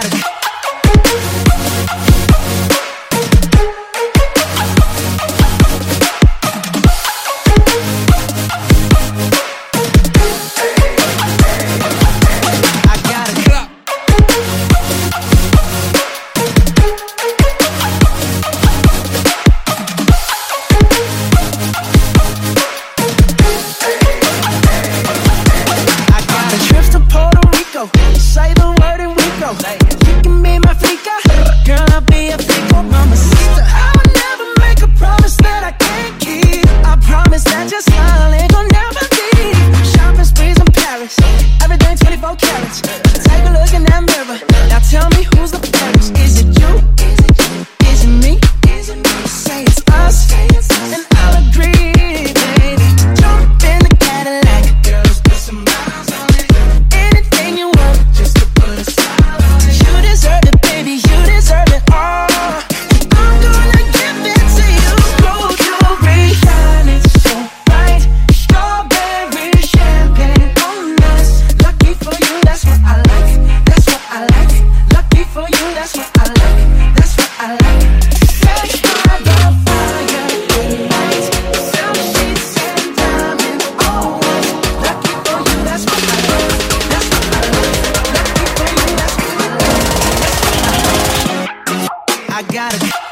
got Smiling shopping sprees in Paris. 24 carats. Take a look in that mirror. Now tell me who's the fairest? Is it you? Is it me? gotta